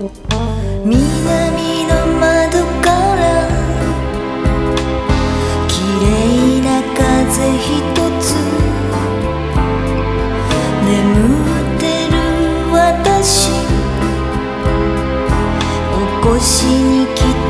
南の窓から綺麗な風一つ眠ってる私起こしに来た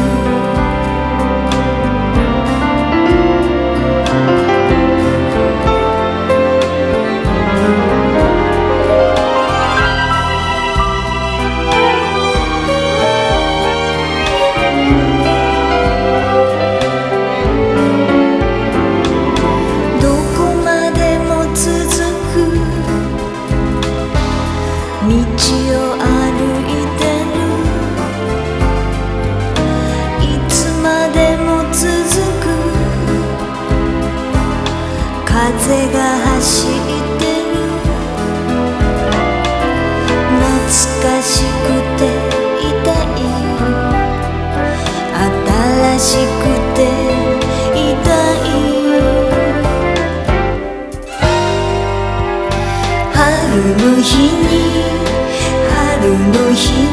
なつかしくて痛い。新しくて痛い。春の日に春の日に。